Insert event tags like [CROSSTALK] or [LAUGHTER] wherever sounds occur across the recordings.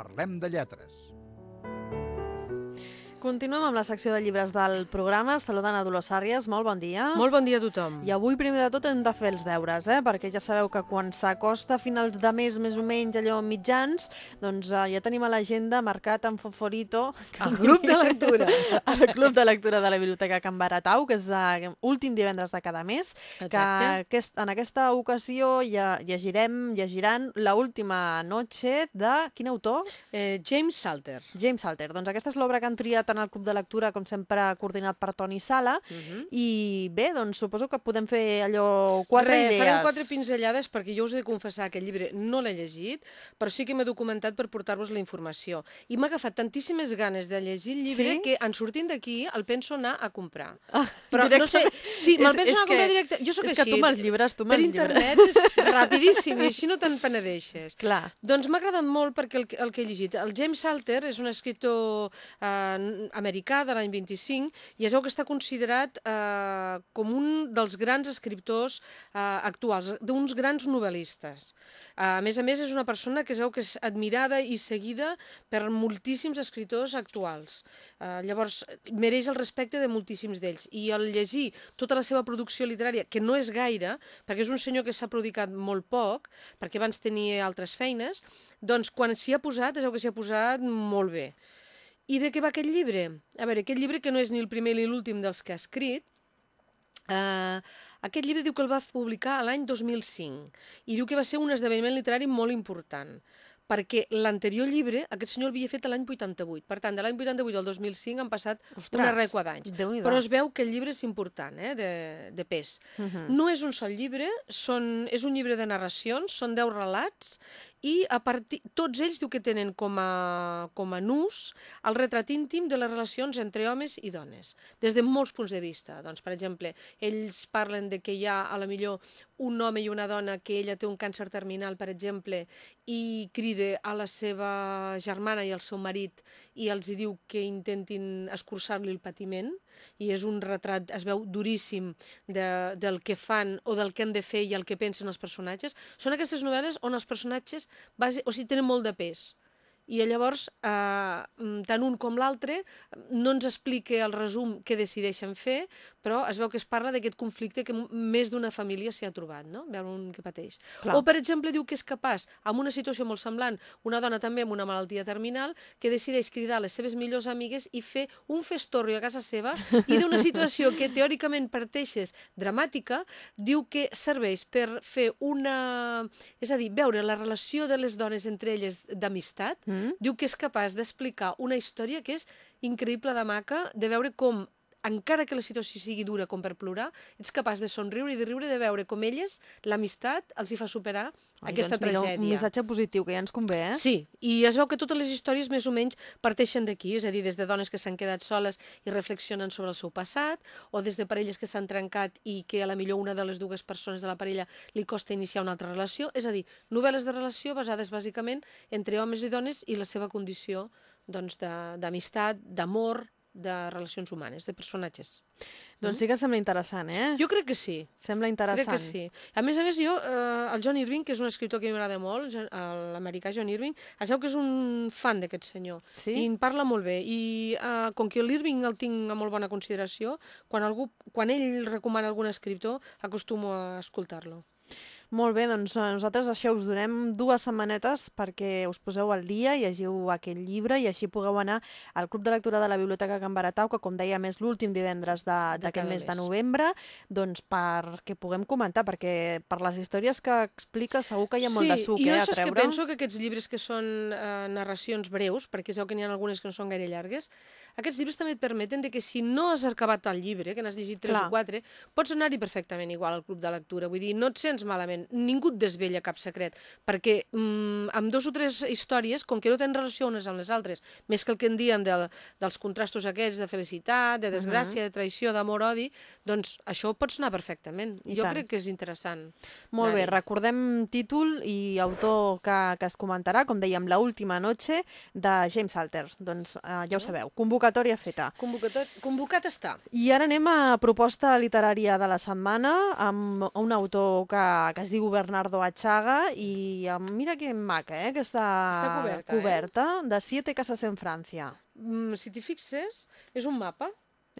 Parlem de lletres. Continuem amb la secció de llibres del programa. Saludant a Dolors Àries. Molt bon dia. Molt bon dia a tothom. I avui, primer de tot, hem de fer els deures, eh? perquè ja sabeu que quan s'acosta a finals de mes, més o menys, allò mitjans, doncs eh, ja tenim a l'agenda marcat en Foforito... El grup de lectura. [LAUGHS] el club de lectura de la Biblioteca Can Baratau, que és uh, últim divendres de cada mes, Exacte. que aquest, en aquesta ocasió ja llegirem, llegiran la última noche de... Quin autor? Eh, James Salter. James Salter. Doncs aquesta és l'obra que han triat en el Club de Lectura, com sempre, coordinat per Toni Sala. Uh -huh. I bé, doncs suposo que podem fer allò quatre Re, idees. Farem quatre pinzellades perquè jo us he de confessar que el llibre no l'he llegit, però sí que m'he documentat per portar-vos la informació. I m'ha agafat tantíssimes ganes de llegir el llibre Sí? que en sortint d'aquí el penso anar a comprar. Ah, Però no sé, sí, me'l És- penso és anar a comprar directe. Jo sóc és així. que tu amb els llibres, tu amb Per els llibres. internet és rapidíssim i així no te'n penedeixes. Clar. Doncs m'ha agradat molt perquè el, que- el que he llegit. El James Salter és un escriptor eh, americà de l'any 25 i es veu que està considerat eh, com un dels grans escriptors eh, actuals, d'uns grans novel·listes. Eh, a més a més, és una persona que es veu que és admirada i seguida per moltíssims escriptors actuals. Eh, llavors, mereix el respecte de moltíssims d'ells. I al llegir tota la seva producció literària, que no és gaire, perquè és un senyor que s'ha prodigat molt poc, perquè abans tenia altres feines, doncs quan s'hi ha posat, es veu que s'hi ha posat molt bé. I de què va aquest llibre? A veure, aquest llibre que no és ni el primer ni l'últim dels que ha escrit, eh, aquest llibre diu que el va publicar a l'any 2005 i diu que va ser un esdeveniment literari molt important perquè l'anterior llibre, aquest senyor el havia fet l'any 88. Per tant, de l'any 88 al 2005 han passat Ostres, una requa d'anys. Però es veu que el llibre és important, eh, de, de pes. Uh -huh. No és un sol llibre, són, és un llibre de narracions, són 10 relats, i a partir, tots ells diu que tenen com a, com a nus el retrat íntim de les relacions entre homes i dones, des de molts punts de vista. Doncs, per exemple, ells parlen de que hi ha a la millor un home i una dona que ella té un càncer terminal, per exemple, i crida a la seva germana i al seu marit i els hi diu que intentin escurçar-li el patiment, i és un retrat, es veu duríssim de, del que fan o del que han de fer i el que pensen els personatges. Són aquestes novel·les on els personatges base, o sigui, tenen molt de pes. I llavors, eh, mm, tant un com l'altre, no ens explica el resum què decideixen fer, però es veu que es parla d'aquest conflicte que més d'una família s'hi ha trobat, no? veure un que pateix. Clar. O, per exemple, diu que és capaç, amb una situació molt semblant, una dona també amb una malaltia terminal, que decideix cridar les seves millors amigues i fer un festorri a casa seva i d'una [LAUGHS] situació que teòricament parteixes dramàtica, diu que serveix per fer una... És a dir, veure la relació de les dones entre elles d'amistat, Mm? Diu que és capaç d'explicar una història que és increïble de maca, de veure com encara que la situació sigui dura com per plorar, ets capaç de somriure i de riure de veure com elles, l'amistat, els hi fa superar Ai, aquesta doncs mira, tragèdia. Un missatge positiu, que ja ens convé, eh? Sí, i es veu que totes les històries més o menys parteixen d'aquí, és a dir, des de dones que s'han quedat soles i reflexionen sobre el seu passat, o des de parelles que s'han trencat i que a la millor una de les dues persones de la parella li costa iniciar una altra relació, és a dir, novel·les de relació basades bàsicament entre homes i dones i la seva condició doncs, d'amistat, d'amor, de relacions humanes, de personatges. Doncs sí que sembla interessant, eh? Jo crec que sí. Sembla interessant. Crec que sí. A més a més, jo, eh, el John Irving, que és un escriptor que m'agrada molt, l'americà John Irving, es veu que és un fan d'aquest senyor. Sí? I en parla molt bé. I eh, com que l'Irving el tinc a molt bona consideració, quan, algú, quan ell recomana algun escriptor, acostumo a escoltar-lo. Molt bé, doncs eh, nosaltres això us donem dues setmanetes perquè us poseu al dia, llegiu aquest llibre i així pugueu anar al Club de Lectura de la Biblioteca Can Baratau, que com dèiem és l'últim divendres d'aquest mes de novembre, doncs perquè puguem comentar, perquè per les històries que explica segur que hi ha molt de suc i eh, jo a saps que treure. penso que aquests llibres que són eh, narracions breus, perquè veu que n'hi ha algunes que no són gaire llargues, aquests llibres també et permeten de que si no has acabat el llibre, que n'has llegit tres Clar. o quatre, pots anar-hi perfectament igual al club de lectura. Vull dir, no et sents malament, ningú et desvella cap secret, perquè mm, amb dos o tres històries, com que no tenen relació unes amb les altres, més que el que en diem del, dels contrastos aquests de felicitat, de desgràcia, de traïció, d'amor, odi, doncs això ho pots anar perfectament. I jo tant. crec que és interessant. Molt bé, recordem títol i autor que, que es comentarà, com dèiem, La última noche, de James Salter. Doncs eh, ja ho sabeu, convocatòria convocatòria feta. Convocat, convocat està. I ara anem a proposta literària de la setmana amb un autor que, que es diu Bernardo Achaga i mira que maca, eh, que està, Està coberta, eh? coberta de Siete casas en Francia. Mm, si t'hi fixes, és un mapa.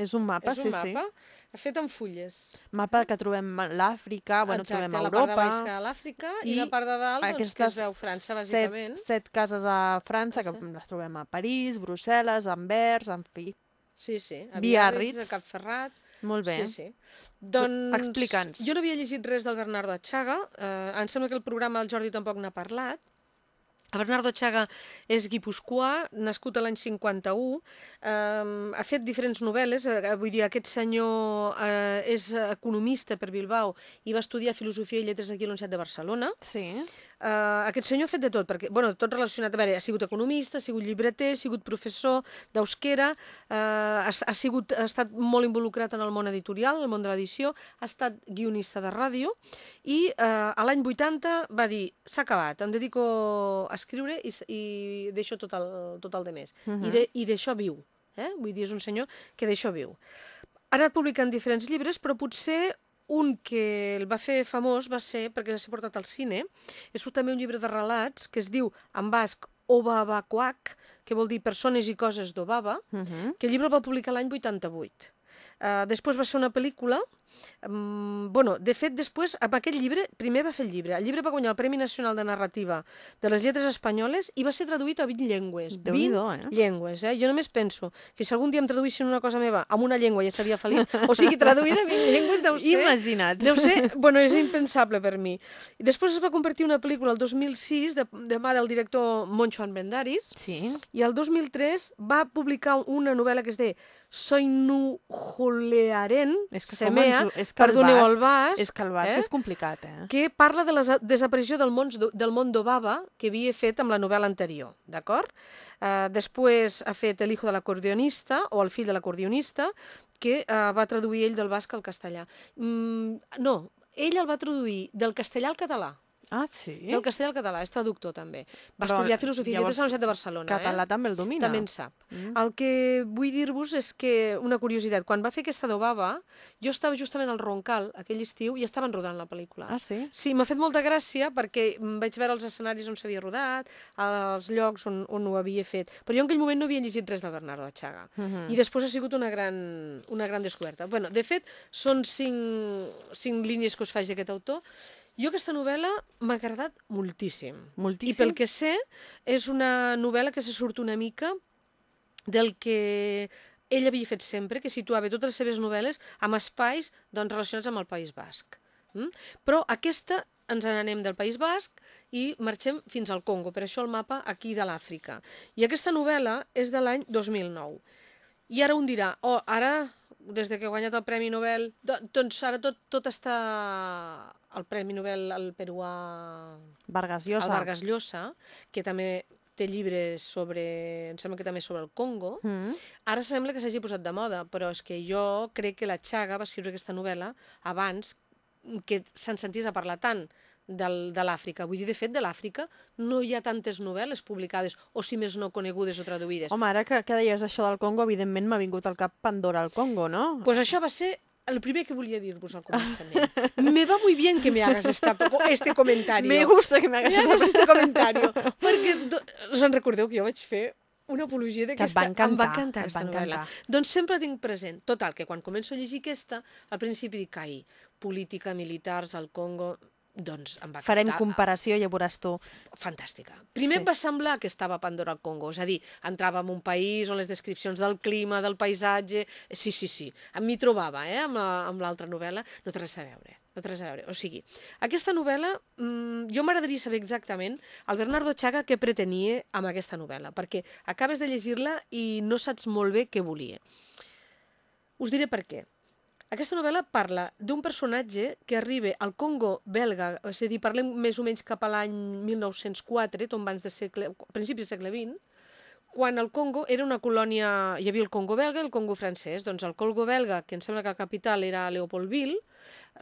És un mapa, és un sí, mapa fet amb fulles. sí. Mapa que trobem a l'Àfrica, bueno, Exacte, trobem a la part de baix Europa. l'Àfrica i, i la part de dalt doncs, que es veu França, set, bàsicament. set cases a França, que sí? les trobem a París, Brussel·les, Anvers, en fi. Sí, sí. A Biarritz. Biarritz, a Cap Ferrat. Molt bé. Sí, sí. Doncs... Explica'ns. Jo no havia llegit res del Bernardo Achaga. Eh, em sembla que el programa el Jordi tampoc n'ha parlat. El Bernardo Chaga és guipuscoà, nascut a l'any 51, eh, ha fet diferents novel·les, eh, vull dir, aquest senyor eh, és economista per Bilbao i va estudiar Filosofia i Lletres aquí a la Universitat de Barcelona. Sí. Uh, aquest senyor ha fet de tot, perquè, bueno, tot relacionat, a veure, ha sigut economista, ha sigut llibreter, ha sigut professor d'eusquera, uh, ha, ha, sigut, ha estat molt involucrat en el món editorial, en el món de l'edició, ha estat guionista de ràdio, i uh, a l'any 80 va dir, s'ha acabat, em dedico a escriure i, i deixo tot el, tot el de més. Uh -huh. I de- I d'això viu, eh? vull dir, és un senyor que d'això viu. Ha anat publicant diferents llibres, però potser un que el va fer famós va ser, perquè va ser portat al cine, és també un llibre de relats que es diu en basc Obabacoac, que vol dir persones i coses d'Obaba, Uh -huh. que el llibre el va publicar l'any 88. Uh, després va ser una pel·lícula, um, bueno, de fet, després, amb aquest llibre, primer va fer el llibre. El llibre va guanyar el Premi Nacional de Narrativa de les Lletres Espanyoles i va ser traduït a 20 llengües. 20 Déu-n'hi-do, eh? llengües, eh? Jo només penso que si algun dia em traduïssin una cosa meva amb una llengua ja seria feliç. O sigui, traduïda a 20 [LAUGHS] llengües deu ser... Imagina't. Deu ser, bueno, és impensable per mi. I després es va convertir en una pel·lícula el 2006 de, de mà del director Moncho Armendaris Sí. i el 2003 va publicar una novel·la que es És que com Semea, és que el perdoneu basc- el basc, És que el basc eh? és complicat, eh? que parla de la desa- desaparició del món, del món d'Obaba que havia fet amb la novel·la anterior, d'acord? Uh, després ha fet El hijo de l'acordeonista, o El fill de l'acordeonista, que uh, va traduir ell del basc al castellà. Mm, no, ell el va traduir del castellà al català. Ah, sí? Del castellà al català, és traductor també. Va Però, estudiar filosofia i llavors, a la Universitat de Barcelona. Català eh? també el domina. També en sap. Mm. El que vull dir-vos és que, una curiositat, quan va fer aquesta d'Obaba, jo estava justament al Roncal aquell estiu i estaven rodant la pel·lícula. Ah, sí? Sí, m'ha fet molta gràcia perquè mm, vaig veure els escenaris on s'havia rodat, els llocs on, on ho havia fet. Però jo en aquell moment no havia llegit res del Bernardo Achaga. Mhm. I després ha sigut una gran, una gran descoberta. Bueno, de fet, són cinc, cinc línies que us faig d'aquest autor. Jo aquesta novel·la m'ha agradat moltíssim. Moltíssim? I pel que sé, és una novel·la que se surt una mica del que ell havia fet sempre, que situava totes les seves novel·les amb espais doncs, relacionats amb el País Basc. Mm? Però aquesta ens n'anem del País Basc i marxem fins al Congo, per això el mapa aquí de l'Àfrica. I aquesta novel·la és de l'any 2009. I ara un dirà, oh, ara, des de que ha guanyat el Premi Nobel, do- doncs ara tot, tot està... El Premi Nobel, el peruà... Vargas El Llosa. Vargas Llosa, que també té llibres sobre, em sembla que també sobre el Congo. Mm. Ara sembla que s'hagi posat de moda, però és que jo crec que la Chaga va escriure aquesta novel·la abans que se'n sentís a parlar tant del, de l'Àfrica. Vull dir, de fet, de l'Àfrica no hi ha tantes novel·les publicades, o si més no conegudes o traduïdes. Home, ara que, que deies això del Congo, evidentment m'ha vingut al cap Pandora al Congo, no? Pues això va ser el primer que volia dir-vos al començament. Me va muy bien que me hagas esta, este comentario. Me gusta que me hagas Me hagas este [LAUGHS] comentario. Perquè, do- us en recordeu que jo vaig fer una apologia et d'aquesta... va encantar, Em va encantar aquesta va novel·la. encantar. Doncs sempre tinc present. Total, que quan començo a llegir aquesta, al principi dic, ai, política, militars, al Congo... Doncs em va Farem comparació i ja veuràs tu. Fantàstica. Primer Sí. em va semblar que estava a Pandora al Congo, és a dir, entrava en un país on les descripcions del clima, del paisatge... Sí, sí, sí, em m'hi trobava, eh, amb la- amb l'altra novel·la, no té res a veure. No té res a veure. O sigui, aquesta novel·la, mmm, jo m'agradaria saber exactament el Bernardo Chaga què pretenia amb aquesta novel·la, perquè acabes de llegir-la i no saps molt bé què volia. Us diré per què. Aquesta novel·la parla d'un personatge que arriba al Congo belga, és a dir, parlem més o menys cap a l'any 1904, tombants de segle, principis del segle XX, quan el Congo era una colònia, hi havia el Congo belga i el Congo francès. Doncs el Congo belga, que em sembla que la capital era Leopoldville,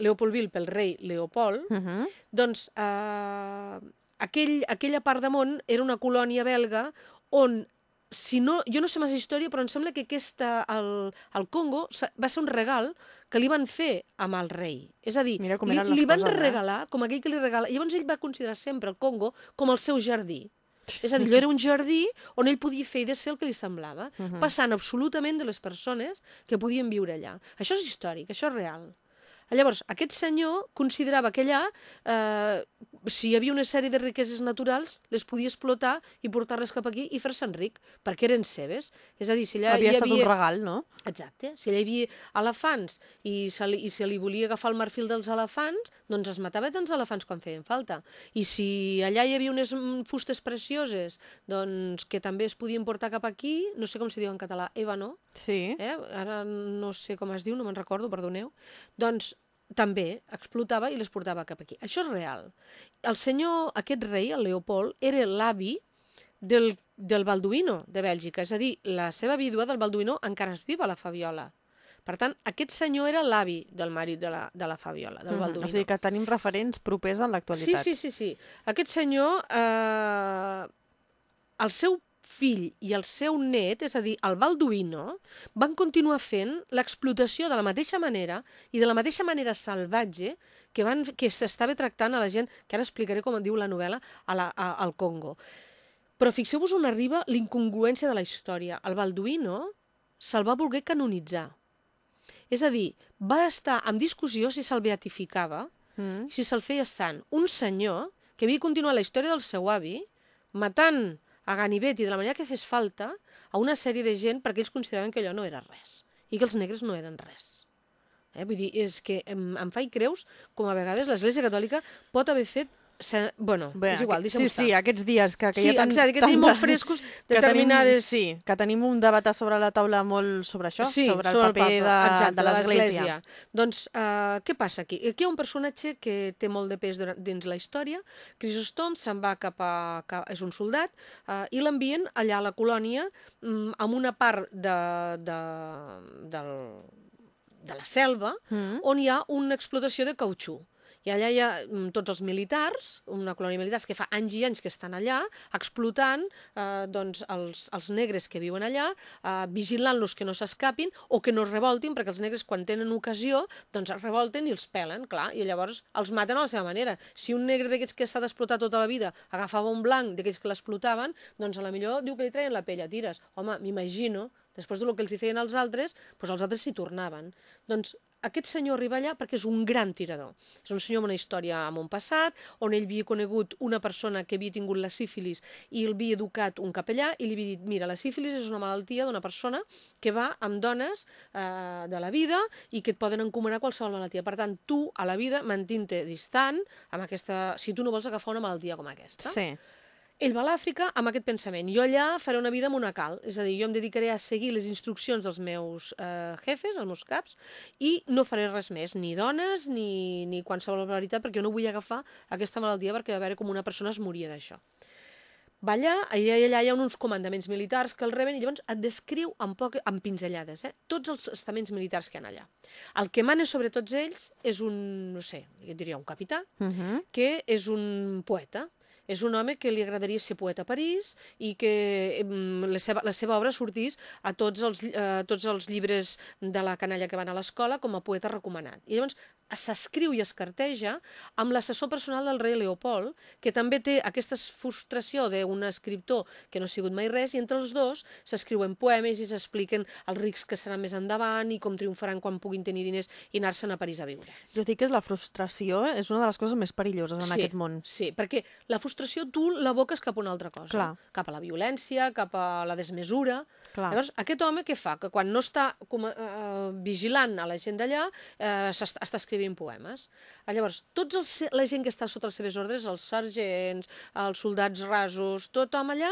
Leopoldville pel rei Leopold, Uh -huh. doncs eh, aquell, aquella part de món era una colònia belga on si no, jo no sé massa història, però em sembla que aquesta, el, el Congo va ser un regal que li van fer amb el rei. És a dir, Mira com li, li van coses, eh? regalar, com aquell que li regala. Llavors ell va considerar sempre el Congo com el seu jardí. És a dir, era un jardí on ell podia fer i desfer el que li semblava, passant absolutament de les persones que podien viure allà. Això és històric, això és real. Llavors, aquest senyor considerava que allà, eh, si hi havia una sèrie de riqueses naturals, les podia explotar i portar-les cap aquí i fer-se'n ric, perquè eren seves. És a dir, si allà Havia hi estat havia... un regal, no? Exacte. Si allà hi havia elefants i se li, i se li volia agafar el marfil dels elefants, doncs es matava tants elefants quan feien falta. I si allà hi havia unes mm, fustes precioses doncs, que també es podien portar cap aquí, no sé com se diu en català, ébano, Sí. eh? ara no sé com es diu, no me'n recordo, perdoneu, doncs també explotava i les portava cap aquí. Això és real. El senyor, aquest rei, el Leopold, era l'avi del, del Balduino de Bèlgica, és a dir, la seva vídua del Balduino encara és viva, la Fabiola. Per tant, aquest senyor era l'avi del marit de la, de la Fabiola, del Mhm. Balduino. O sigui que tenim referents propers en Sí, l'actualitat. sí, sí, sí. Aquest senyor, eh, el seu fill i el seu net, és a dir, el Balduino, van continuar fent l'explotació de la mateixa manera i de la mateixa manera salvatge que, van, que s'estava tractant a la gent, que ara explicaré com diu la novel·la, a la, a, al Congo. Però fixeu-vos on arriba l'incongruència de la història. El Balduino se'l va voler canonitzar. És a dir, va estar en discussió si se'l beatificava, Mm. si se'l feia sant. Un senyor que havia continuat la història del seu avi, matant a Ganivet i de la manera que fes falta a una sèrie de gent perquè ells consideraven que allò no era res i que els negres no eren res. Eh? Vull dir, és que em, em fa i creus com a vegades l'Església Catòlica pot haver fet... Se... Bueno, Bé, és igual, deixa'm sí, estar. sí, aquests dies que, que Sí, hi ha tant, exacte, que tenim molt frescos [LAUGHS] que determinades... Tenim, sí, que tenim un debat sobre la taula molt sobre això, sí, sobre el paper de, exacte, de l'Església. Doncs uh, què passa aquí? Aquí hi ha un personatge que té molt de pes dins la història. Crisostom se'n va cap a... Cap, és un soldat uh, i l'envien allà a la colònia um, amb una part de, de, del, de la selva Mm. on hi ha una explotació de cautxú. I allà hi ha mm, tots els militars, una colònia militars que fa anys i anys que estan allà, explotant eh, doncs, els, els negres que viuen allà, eh, vigilant-los que no s'escapin o que no es revoltin, perquè els negres quan tenen ocasió doncs es revolten i els pelen, clar, i llavors els maten a la seva manera. Si un negre d'aquests que ha estat explotat tota la vida agafava un blanc d'aquells que l'explotaven, doncs a la millor diu que li treien la pell a tires. Home, m'imagino, després del que els hi feien als altres, doncs els altres s'hi tornaven. Doncs aquest senyor arriba allà perquè és un gran tirador. És un senyor amb una història amb un passat, on ell havia conegut una persona que havia tingut la sífilis i el havia educat un capellà i li havia dit, mira, la sífilis és una malaltia d'una persona que va amb dones eh, de la vida i que et poden encomanar qualsevol malaltia. Per tant, tu, a la vida, mantint-te distant amb aquesta... si tu no vols agafar una malaltia com aquesta. Sí. Ell va a l'Àfrica amb aquest pensament. Jo allà faré una vida monacal, és a dir, jo em dedicaré a seguir les instruccions dels meus eh, jefes, els meus caps, i no faré res més, ni dones, ni, ni qualsevol barbaritat, perquè jo no vull agafar aquesta malaltia perquè va veure com una persona es moria d'això. Va allà, allà, allà hi ha uns comandaments militars que el reben i llavors et descriu amb, poc, amb pinzellades, eh? tots els estaments militars que hi ha allà. El que mana sobre tots ells és un, no sé, jo diria un capità, Uh -huh. que és un poeta. És un home que li agradaria ser poeta a París i que la seva, la seva obra sortís a tots els, a tots els llibres de la canalla que van a l'escola com a poeta recomanat. I llavors s'escriu i es carteja amb l'assessor personal del rei Leopold, que també té aquesta frustració d'un escriptor que no ha sigut mai res, i entre els dos s'escriuen poemes i s'expliquen els rics que seran més endavant i com triomfaran quan puguin tenir diners i anar-se'n a París a viure. Jo dic que la frustració és una de les coses més perilloses en sí, aquest món. Sí, perquè la frustració tu l'aboques cap a una altra cosa. Clar. Cap a la violència, cap a la desmesura. Clar. Llavors, aquest home què fa? Que quan no està com, a- eh, vigilant a la gent d'allà, eh, està escrivint poemes. Ah, Llavors, tots els, la gent que està sota les seves ordres, els sergents, els soldats rasos, tothom allà,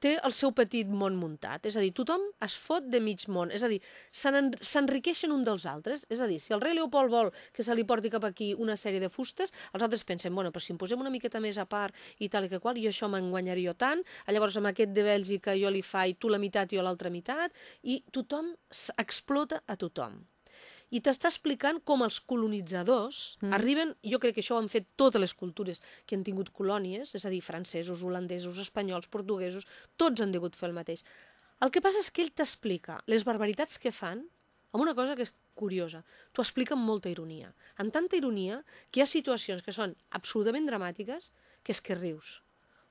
té el seu petit món muntat. És a dir, tothom es fot de mig món. És a dir, s'enriqueixen un dels altres. És a dir, si el rei Leopold vol que se li porti cap aquí una sèrie de fustes, els altres pensen, bueno, però si em posem una miqueta més a part i tal i que qual, i això me'n guanyaré jo tant, llavors amb aquest de Bèlgica jo li faig tu la meitat i jo l'altra meitat, i tothom explota a tothom i t'està explicant com els colonitzadors mm. arriben, jo crec que això ho han fet totes les cultures que han tingut colònies, és a dir, francesos, holandesos, espanyols, portuguesos, tots han degut fer el mateix. El que passa és que ell t'explica les barbaritats que fan amb una cosa que és curiosa. T'ho explica amb molta ironia. Amb tanta ironia que hi ha situacions que són absolutament dramàtiques que és que rius.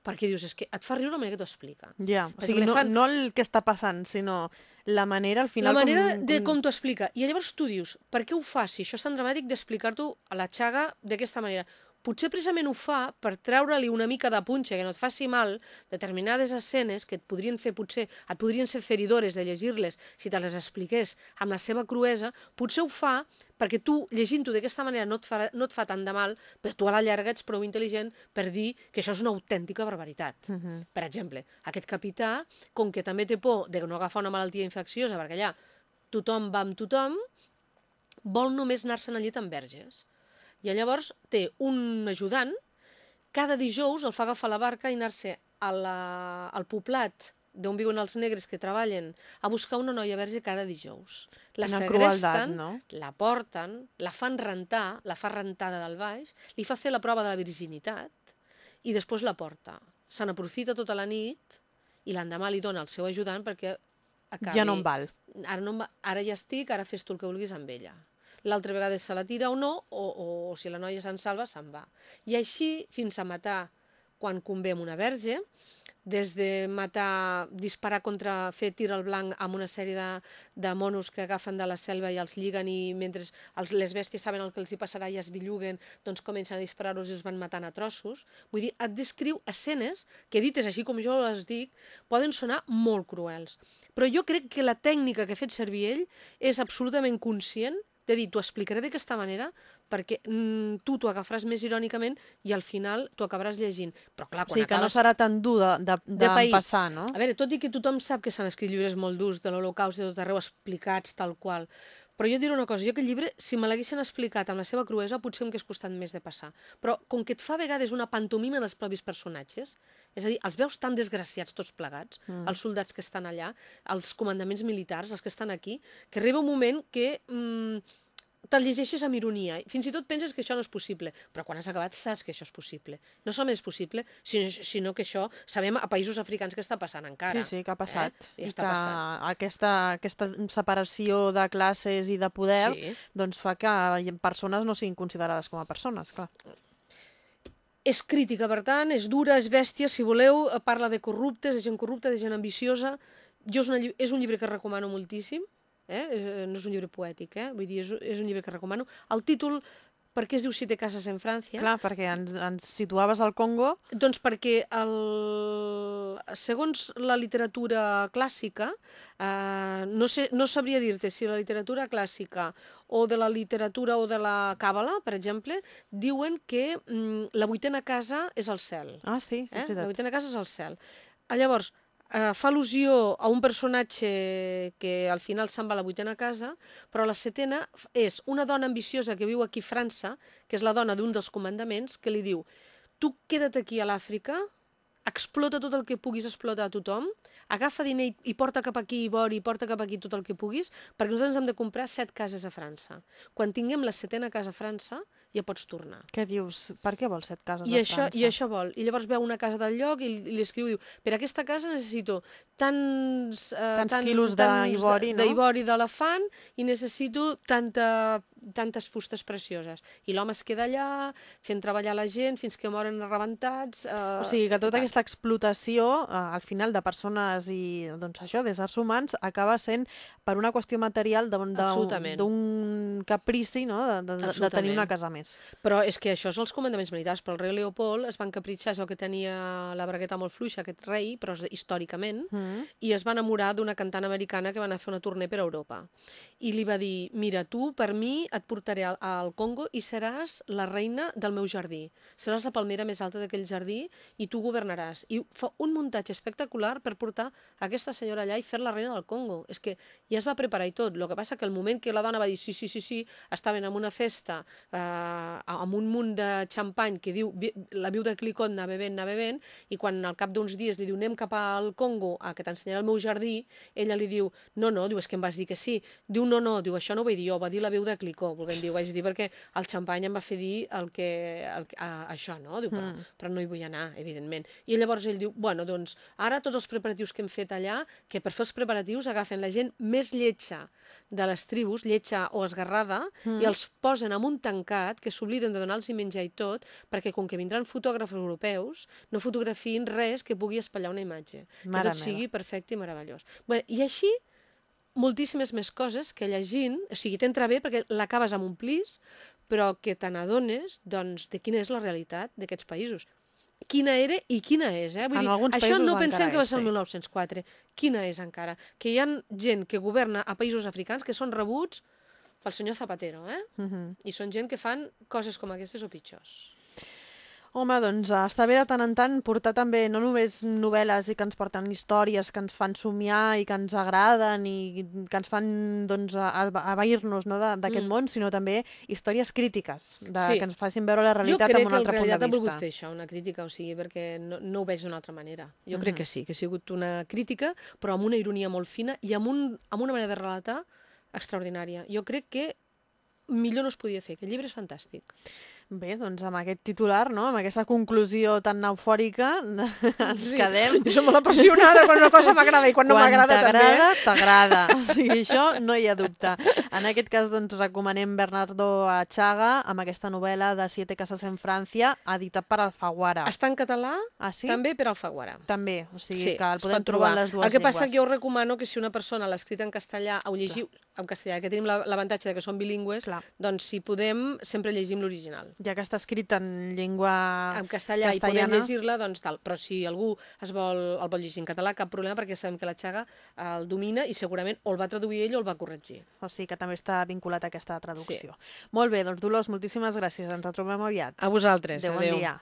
Perquè dius, és que et fa riure la manera que t'ho explica. Ja, o sigui, no, fan- no el que està passant, sinó la manera, al final... la manera com, de com t'ho explica. I llavors tu dius, per què ho fa, si això és tan dramàtic, d'explicar-t'ho a la xaga d'aquesta manera? Potser precisament ho fa per treure-li una mica de punxa, que no et faci mal, determinades escenes que et podrien fer potser, et podrien ser feridores de llegir-les si te les expliqués amb la seva cruesa, potser ho fa perquè tu, llegint-ho d'aquesta manera, no et, fa, no et fa tant de mal, però tu a la llarga ets prou intel·ligent per dir que això és una autèntica barbaritat. Uh -huh. Per exemple, aquest capità, com que també té por de no agafar una malaltia infecciosa, perquè allà tothom va amb tothom, vol només anar-se'n al llit amb verges. I llavors té un ajudant, cada dijous el fa agafar la barca i anar-se al poblat d'on viuen els negres que treballen a buscar una noia verge cada dijous. La Quina segresten, no? la porten, la fan rentar, la fa rentada del baix, li fa fer la prova de la virginitat i després la porta. Se n'aprofita tota la nit i l'endemà li dona el seu ajudant perquè acabi... Ja no en val. Ara, no, em ara ja estic, ara fes tu el que vulguis amb ella. L'altra vegada se la tira o no, o, o si la noia se'n salva, se'n va. I així fins a matar quan convé amb una verge, des de matar, disparar contra, fer tir al blanc amb una sèrie de, de monos que agafen de la selva i els lliguen i mentre els, les bèsties saben el que els hi passarà i es billuguen, doncs comencen a disparar-los i els van matant a trossos. Vull dir, et descriu escenes que dites així com jo les dic, poden sonar molt cruels. Però jo crec que la tècnica que ha fet servir ell és absolutament conscient de dir, t'ho explicaré d'aquesta manera perquè mm, tu t'ho agafaràs més irònicament i al final t'ho acabaràs llegint. Però clar, O quan sigui, que no acabes... serà tan dur de, de, de, De passar, no? A veure, tot i que tothom sap que s'han escrit llibres molt durs de l'Holocaust i de tot arreu explicats tal qual, però jo diré una cosa, jo aquest llibre, si me l'haguessin explicat amb la seva cruesa, potser m'hagués costat més de passar. Però com que et fa a vegades una pantomima dels propis personatges, és a dir, els veus tan desgraciats tots plegats, mm. els soldats que estan allà, els comandaments militars, els que estan aquí, que arriba un moment que mm, te'l llegeixes amb ironia. Fins i tot penses que això no és possible, però quan has acabat saps que això és possible. No solament és possible, sinó, sinó que això sabem a països africans que està passant encara. Sí, sí, que ha passat. Eh? I I està que passant. aquesta, aquesta separació de classes i de poder Sí. doncs fa que persones no siguin considerades com a persones, clar. És crítica, per tant, és dura, és bèstia, si voleu, eh, parla de corruptes, de gent corrupta, de gent ambiciosa. Jo és, una, és un llibre que recomano moltíssim, eh? Eh, no és un llibre poètic, eh? vull dir, és, és un llibre que recomano. El títol, per què es diu Siete cases en França? Clar, perquè ens, ens situaves al Congo, Doncs perquè el... segons la literatura clàssica, eh, no, sé, no sabria dir-te si la literatura clàssica o de la literatura o de la càbala, per exemple, diuen que mm, la vuitena casa és el cel. Ah, sí, sí, Eh? és La veritat. vuitena casa és el cel. Llavors, eh, fa al·lusió a un personatge que al final se'n va a la vuitena casa, però la setena és una dona ambiciosa que viu aquí a França, que és la dona d'un dels comandaments, que li diu tu queda't aquí a l'Àfrica, explota tot el que puguis explotar a tothom, agafa diner i- i porta cap aquí vori, i porta cap aquí tot el que puguis, perquè nosaltres hem de comprar set cases a França. Quan tinguem la setena casa a França, ja pots tornar. Què dius? Per què vols set cases I a això, França? I això vol. I llavors veu una casa del lloc i, li escriu, diu, per aquesta casa necessito tants... Eh, Tants tant- quilos d'ivori, no? D'ivori d'elefant i necessito tanta, tantes fustes precioses. I l'home es queda allà fent treballar la gent fins que moren rebentats. Eh, O sigui, que tota aquesta explotació, eh, al final, de persones i, doncs això, d'éssers humans, acaba sent per una qüestió material d'un caprici, no?, de, de, de tenir una casa més. Però és que això és els comandaments militars, però el rei Leopold es va encapritxar, és el que tenia la bragueta molt fluixa, aquest rei, però històricament, Mm. i es va enamorar d'una cantant americana que va anar a fer una tournée per Europa. I li va dir, mira, tu per mi et portaré al, al Congo i seràs la reina del meu jardí. Seràs la palmera més alta d'aquell jardí i tu governaràs. I fa un muntatge espectacular per portar aquesta senyora allà i fer-la reina del Congo. És que ja es va preparar i tot. El que passa que el moment que la dona va dir sí, sí, sí, sí, estaven en una festa eh, amb un munt de xampany que diu, la viuda Clicot anar bevent, anar bevent, i quan al cap d'uns dies li diu anem cap al Congo a que t'ensenyaré el meu jardí, ella li diu, no, no, diu, és que em vas dir que sí. Diu, no, no, diu, això no ho vaig dir jo, va dir la veu de Clicó, volent dir, ho vaig dir perquè el xampany em va fer dir el que, el, a, això, no? Diu, però, mm. però no hi vull anar, evidentment. I llavors ell diu, bueno, doncs, ara tots els preparatius que hem fet allà, que per fer els preparatius agafen la gent més lletja de les tribus, lletja o esgarrada, mm. i els posen en un tancat, que s'obliden de donar-los menjar i tot, perquè com que vindran fotògrafs europeus, no fotografin res que pugui espatllar una imatge. Mare que tot meva. sigui perfecte i meravellós. Bueno, I així, moltíssimes més coses que llegint, o sigui, t'entra bé perquè l'acabes amb un plis, però que te n'adones doncs, de quina és la realitat d'aquests països. Quina era i quina és, eh? Vull En dir, això no pensem que va ser el sí. 1904. Quina és encara? Que hi ha gent que governa a països africans que són rebuts pel senyor Zapatero, eh? Uh -huh. I són gent que fan coses com aquestes o pitjors. Home, doncs està bé de tant en tant portar també no només novel·les i que ens porten històries que ens fan somiar i que ens agraden i que ens fan doncs, abair-nos no, d'aquest Mm. món, sinó també històries crítiques, de, Sí. que ens facin veure la Jo realitat crec amb un que en altre punt realitat de ha volgut vista. fer això, una crítica, o sigui, perquè no, no ho veig d'una altra manera. Jo Mhm. crec que sí, que ha sigut una crítica, però amb una ironia molt fina i amb, un, amb una manera de relatar extraordinària. Jo crec que millor no es podia fer, que el llibre és fantàstic. Bé, doncs amb aquest titular, no? amb aquesta conclusió tan eufòrica, ens Sí, quedem. [LAUGHS] Jo som molt apassionada quan una cosa m'agrada i quan no m'agrada també. t'agrada, t'agrada. [LAUGHS] O sigui, això no hi ha dubte. En aquest cas, doncs, recomanem Bernardo Achaga amb aquesta novel·la de Siete casas en Frància, editat per Alfaguara. Està en català, Ah, sí? també per Alfaguara. També, o sigui Sí, que el podem pot trobar en les dues El que passa llengües. que jo recomano que si una persona l'ha escrit en castellà o llegiu en castellà, que tenim la- l'avantatge de que som bilingües, Clar. doncs si podem, sempre llegim l'original. Ja que està escrit en llengua en castellà i podem castellana. llegir-la, doncs tal. Però si algú es vol, el vol llegir en català, cap problema, perquè sabem que la Xaga el domina i segurament o el va traduir ell o el va corregir. O sigui que també està vinculat a aquesta traducció. Molt bé, doncs Dolors, moltíssimes gràcies. Ens trobem aviat. A vosaltres. Adéu, bon dia.